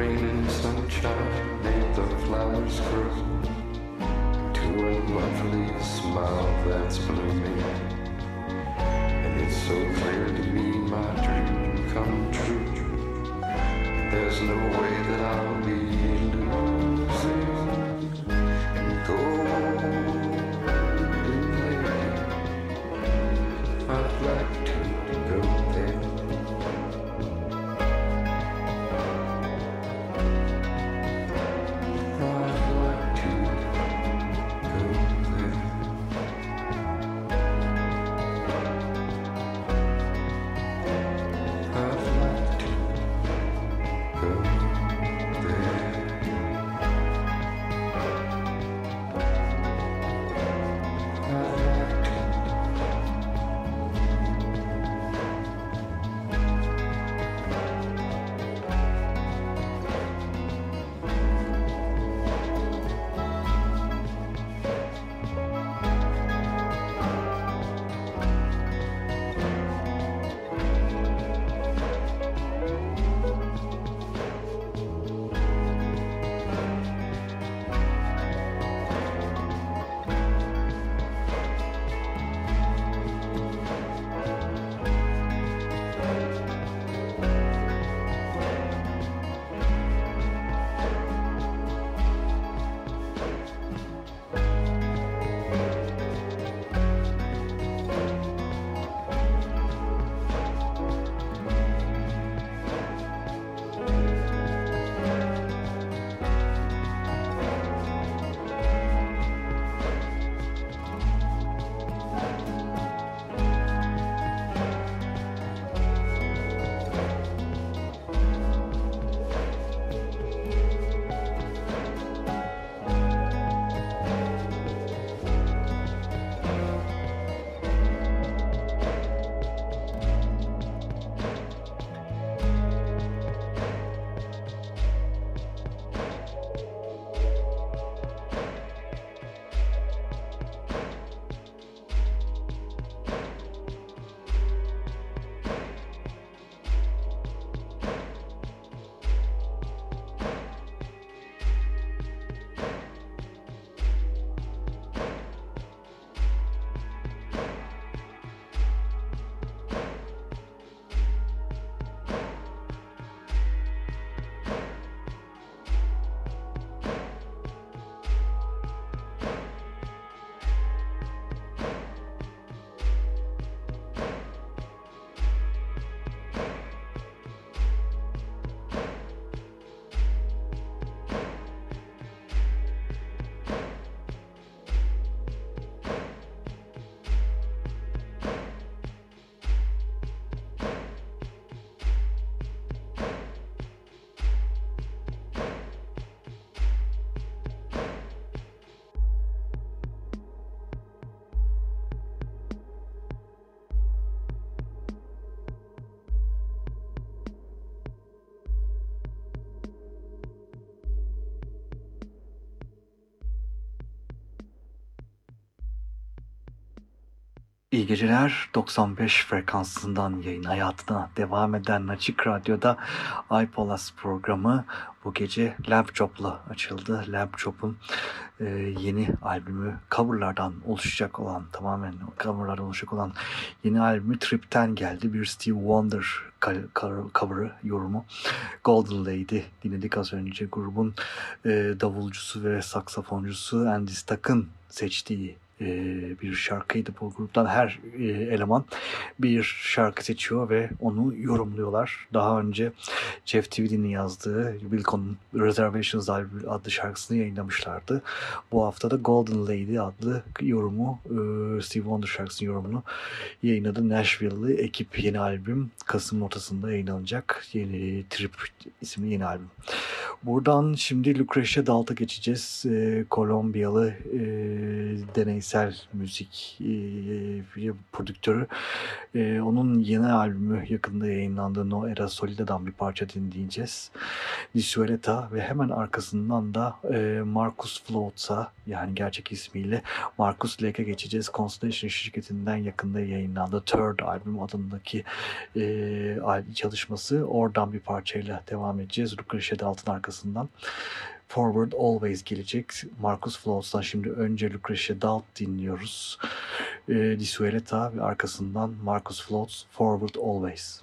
rain and sunshine made the flowers grow to a lovely smile that's blooming. And it's so clear to me my dream come true. There's no way that I'll İyi geceler. 95 frekansından yayın hayatına devam eden Açık Radyo'da iPolas programı bu gece Lamp Chop'la açıldı. Lamp Chop'un e, yeni albümü coverlardan oluşacak olan tamamen coverlardan oluşacak olan yeni albümü Trip'ten geldi. Bir Steve Wonder cover'ı, yorumu. Golden Lady dinledik az önce. Grubun e, davulcusu ve saksafoncusu Andy Stack'ın seçtiği ee, bir şarkıydı bu gruptan. Her e, eleman bir şarkı seçiyor ve onu yorumluyorlar. Daha önce Jeff Tweedy'nin yazdığı Wilco'nun Reservations adlı şarkısını yayınlamışlardı. Bu hafta da Golden Lady adlı yorumu e, Steve Wonder şarkısının yorumunu yayınladı. Nashville'lı ekip yeni albüm Kasım ortasında yayınlanacak. Yeni Trip isimli yeni albüm. Buradan şimdi Lucretia Dalt'a geçeceğiz. E, Kolombiyalı e, deneysel müzik e, prodüktörü. E, onun yeni albümü yakında yayınlandığı No Era Solida'dan bir parça dinleyeceğiz. Disueleta ve hemen arkasından da e, Marcus Floatsa yani gerçek ismiyle Marcus Lake'e geçeceğiz. Constellation şirketinden yakında yayınlandı Third albüm adındaki e, çalışması. Oradan bir parçayla devam edeceğiz. Lucretia Dalt'ın arkasından. Forward Always gelecek. Marcus Flows'tan şimdi önce Lucretia Dalt dinliyoruz. Ee, e, Disueleta ve arkasından Marcus Flows Forward Always.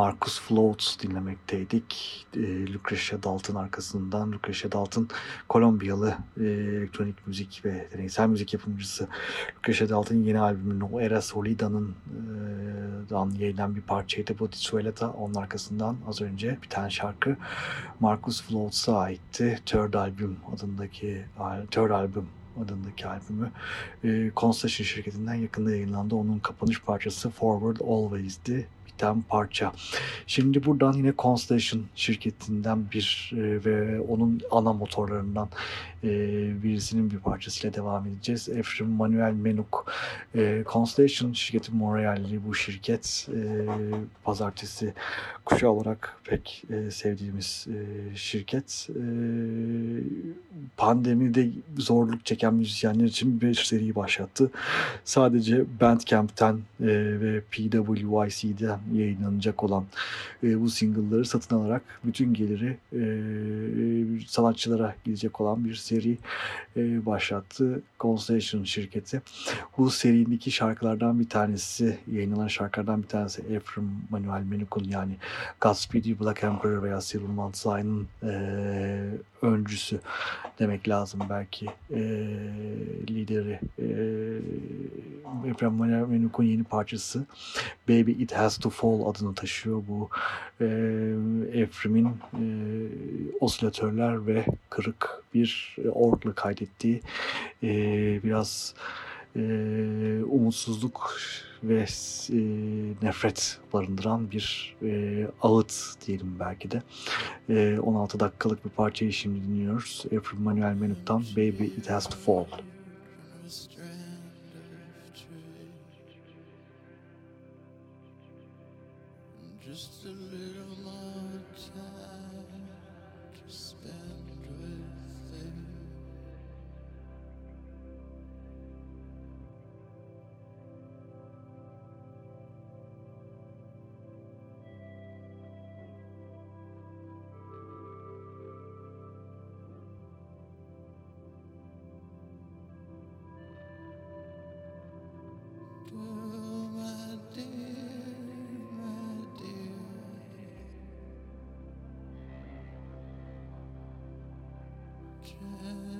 Marcus Floats dinlemekteydik. E, Lucretia Dalton arkasından. Lucretia Dalton Kolombiyalı e, elektronik müzik ve deneysel müzik yapımcısı. Lucretia Dalton'ın yeni albümünün o Era Solida'nın e, dan bir parçaydı bu Disuelata. Onun arkasından az önce bir tane şarkı Marcus Floats'a aitti. Third Album adındaki Third Album adındaki albümü e, Constellation şirketinden yakında yayınlandı. Onun kapanış parçası Forward Always'di biten parça. Şimdi buradan yine Constellation şirketinden bir e, ve onun ana motorlarından e, birisinin bir parçasıyla devam edeceğiz. Efrem Manuel Menuk. E, Constellation şirketi Montreal'li bu şirket e, pazartesi kuşağı olarak pek e, sevdiğimiz e, şirket. E, pandemide zorluk çeken müzisyenler için bir seri başlattı. Sadece Bandcamp'ten e, ve PWYC'den yayınlanacak olan e, bu single'ları satın alarak bütün geliri e, sanatçılara gidecek olan bir seri e, başlattı Constellation şirketi. Bu serindeki şarkılardan bir tanesi, yayınlanan şarkılardan bir tanesi Ephraim Manuel Menuk'un yani Godspeed Black Emperor veya Silver Mount Zion'ın e, öncüsü demek lazım belki. E, lideri e, Ephraim Manuel Menuk'un yeni parçası Baby It Has To Fall adını taşıyor bu. E, Ephraim'in e, osilatörler ve kırık bir orgla kaydettiği e, biraz e, umutsuzluk ve e, nefret barındıran bir e, ağıt diyelim belki de. E, 16 dakikalık bir parçayı şimdi dinliyoruz. Efrim Manuel Menuk'tan Baby It Has To Fall. Just a little more time to spend with chance.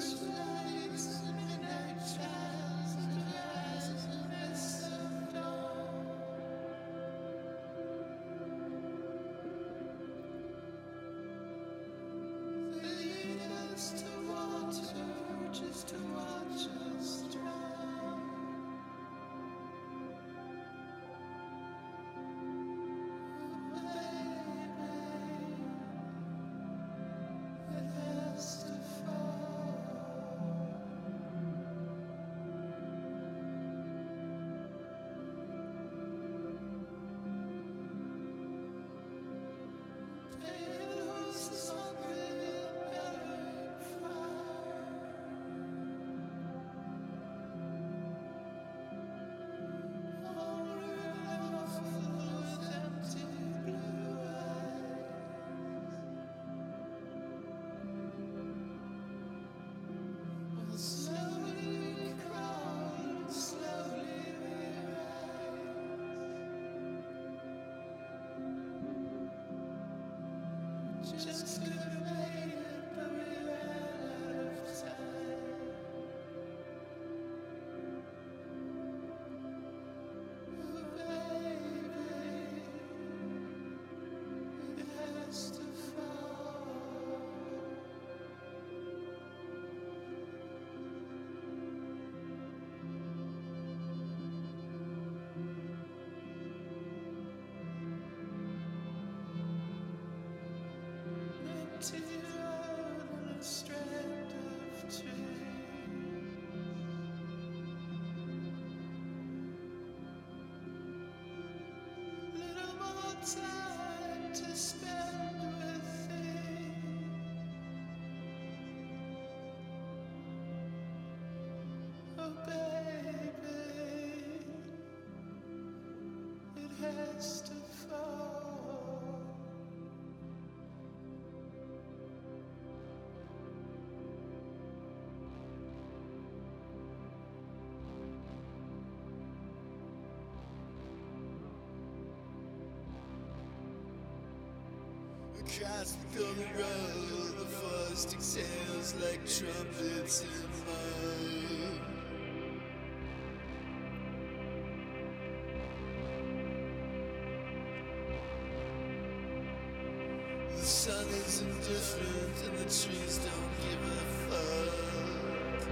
to drives me the road. The forest exhales like trumpets in mud. The sun is indifferent and the trees don't give a fuck.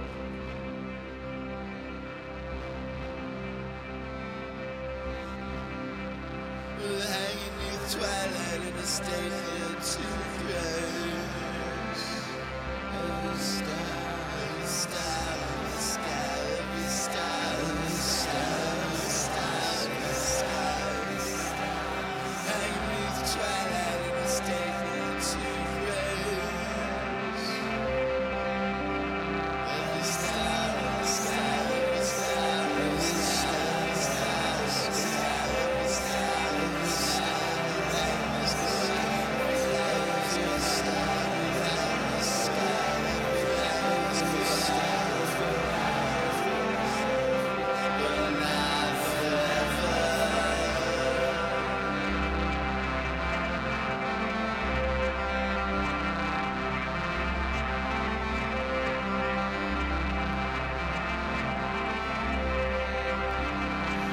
We're hanging you twice mistaken to grace.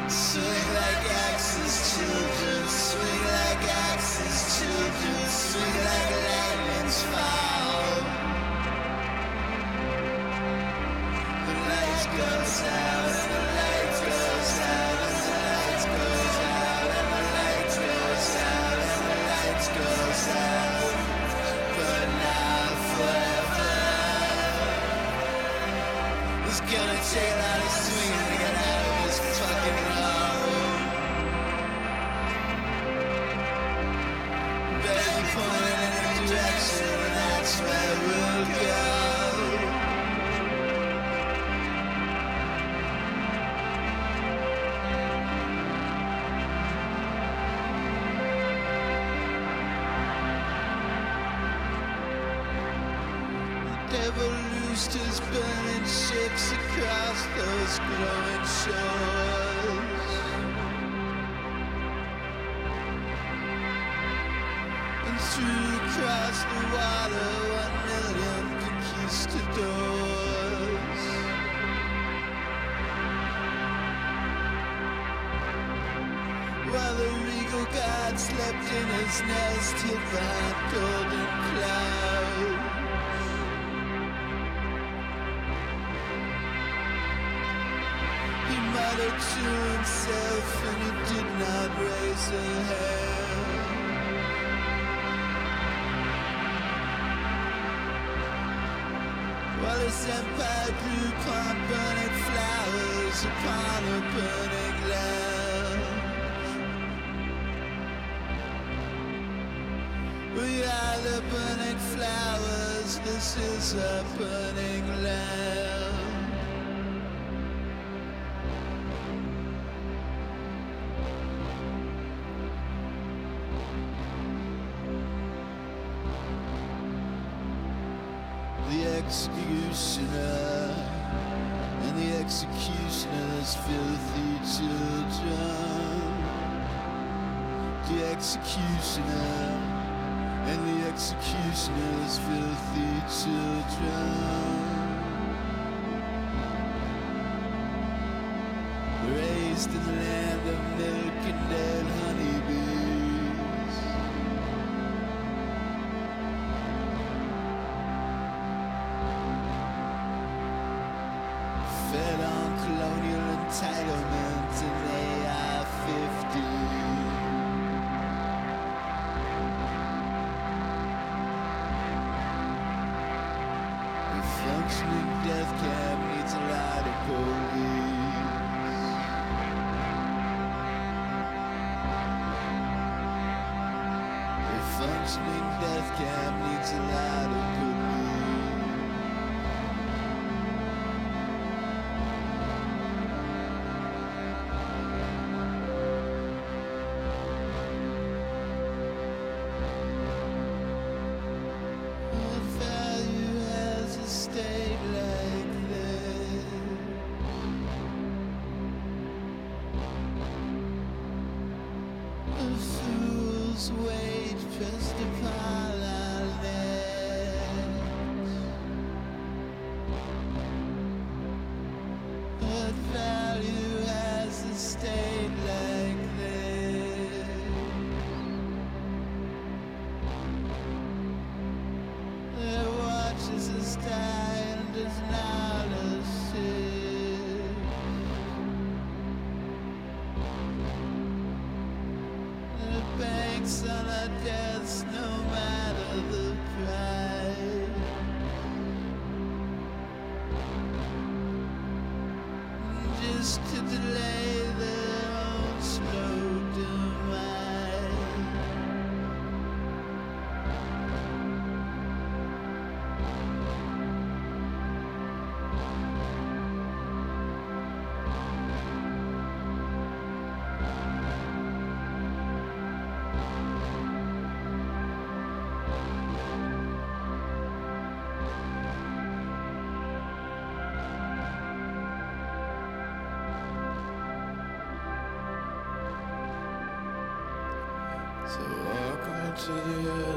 是。burning flowers, this is a burning land. wasted land of milk and dead honeybees. Fed on colonial entitlement in AR-15. functioning death cab needs a lot of police. Punishment, death camp, needs a ladder. testify. Yeah.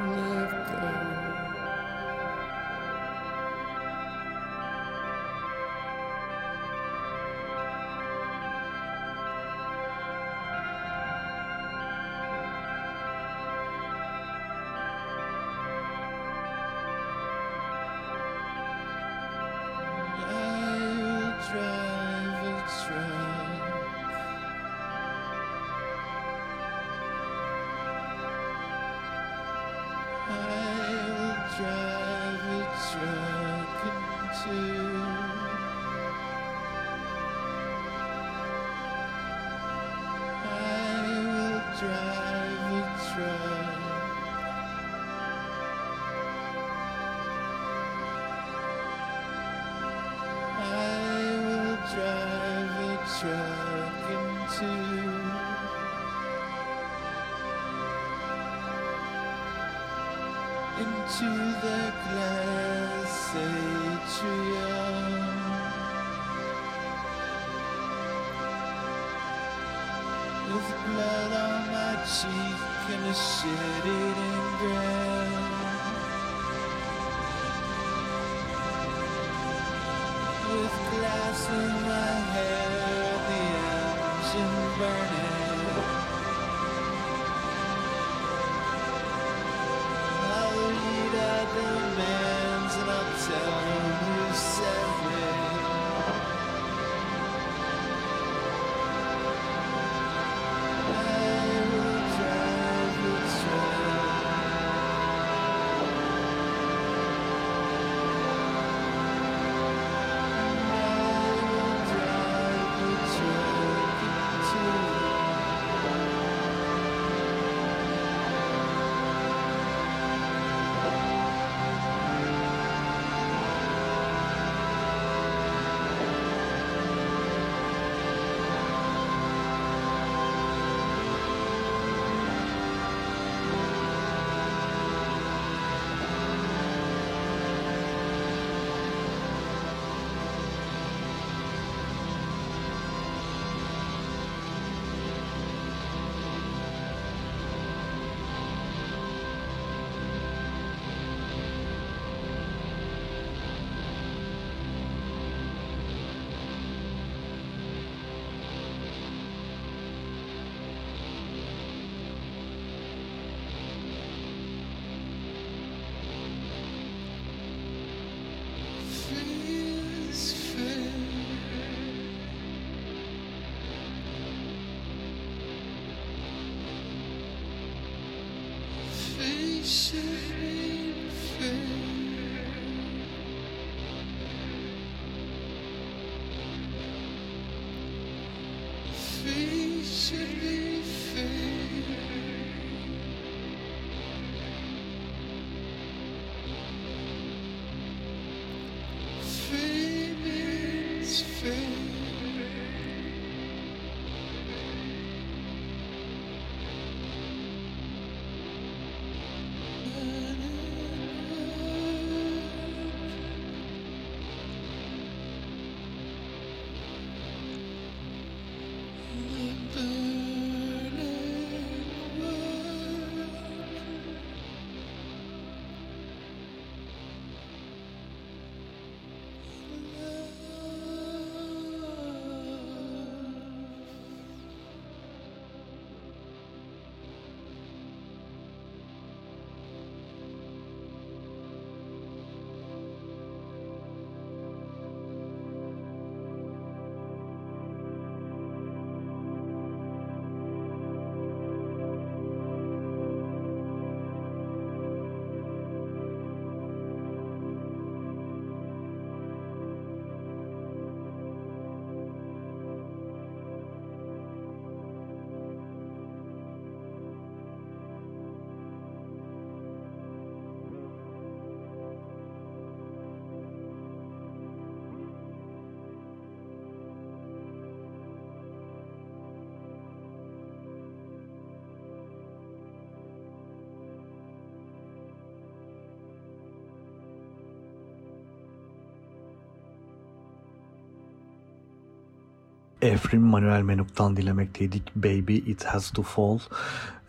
Efrim Manuel Menuk'tan dilemekteydik. Baby It Has To Fall.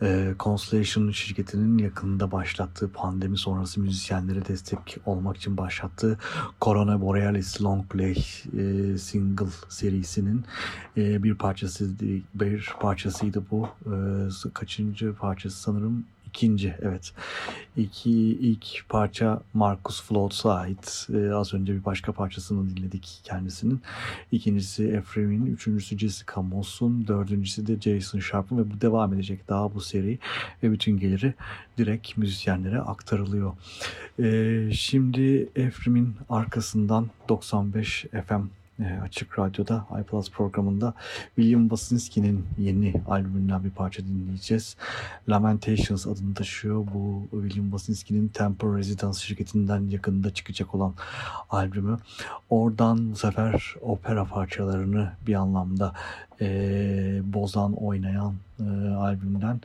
Ee, Constellation şirketinin yakında başlattığı pandemi sonrası müzisyenlere destek olmak için başlattığı Corona Borealis Long Play e, single serisinin e, bir parçası bir parçasıydı bu. E, kaçıncı parçası sanırım İkinci evet. İki, ilk parça Marcus Floats'a ait. Ee, az önce bir başka parçasını dinledik kendisinin. İkincisi Efrem'in, üçüncüsü Jessica Moss'un, dördüncüsü de Jason Sharp'ın ve bu devam edecek daha bu seri ve bütün geliri direkt müzisyenlere aktarılıyor. Ee, şimdi Efrem'in arkasından 95 FM Açık Radyo'da iPlus programında William Basinski'nin yeni albümünden bir parça dinleyeceğiz. Lamentations adını taşıyor. Bu William Basinski'nin Temple Residence şirketinden yakında çıkacak olan albümü. Oradan bu sefer opera parçalarını bir anlamda e, bozan, oynayan e, albümden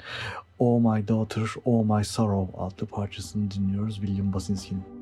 Oh My Daughter, Oh My Sorrow adlı parçasını dinliyoruz William Basinski'nin.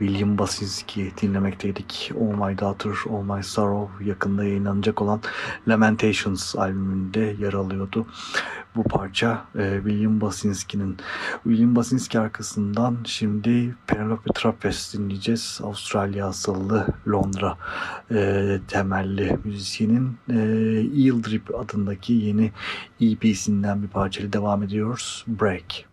William Basinski dinlemekteydik. Oh My Daughter, Oh My Sorrow yakında yayınlanacak olan Lamentations albümünde yer alıyordu. Bu parça e, William Basinski'nin. William Basinski arkasından şimdi Penelope Trapez dinleyeceğiz. Avustralya asıllı Londra e, temelli müzisyenin e, Eel Drip adındaki yeni EP'sinden bir parçayla devam ediyoruz. Break.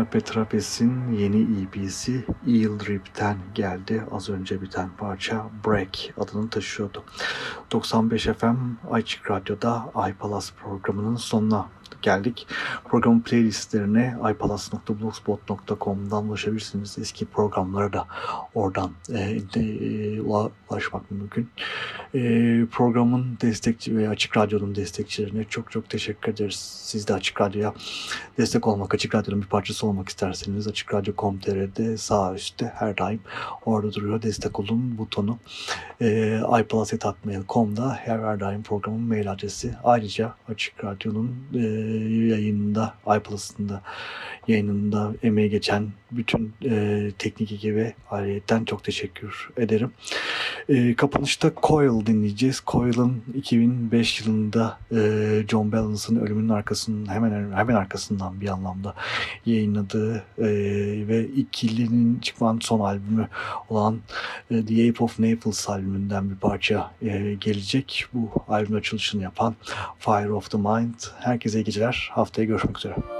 Sonra Petra Pess'in yeni EP'si Eel Rip'ten geldi. Az önce biten parça Break adını taşıyordu. 95 FM Açık Radyo'da iPalas programının sonuna geldik. Programın playlistlerine ipalas.blogspot.com'dan ulaşabilirsiniz. Eski programlara da oradan e, de, ulaşmak mümkün. E, programın destekçi ve Açık Radyo'nun destekçilerine çok çok teşekkür ederiz. Siz de Açık Radyo'ya destek olmak, Açık Radyo'nun bir parçası olmak isterseniz Açık sağ üstte her daim orada duruyor. Destek olun butonu. E, ipalas.mail.com'da her, her daim programın mail adresi. Ayrıca Açık Radyo'nun e, yayınında, iPlus'ında yayınında emeği geçen bütün e, teknik ekibe ayrıyetten çok teşekkür ederim. E, kapanışta Coil dinleyeceğiz. Coil'ın 2005 yılında e, John Balance'ın ölümünün arkasının hemen hemen arkasından bir anlamda yayınladığı e, ve ikilinin çıkan son albümü olan e, The Ape of Naples albümünden bir parça e, gelecek. Bu albüm açılışını yapan Fire of the Mind. Herkese iyi geceler. Haftaya görüşmek üzere.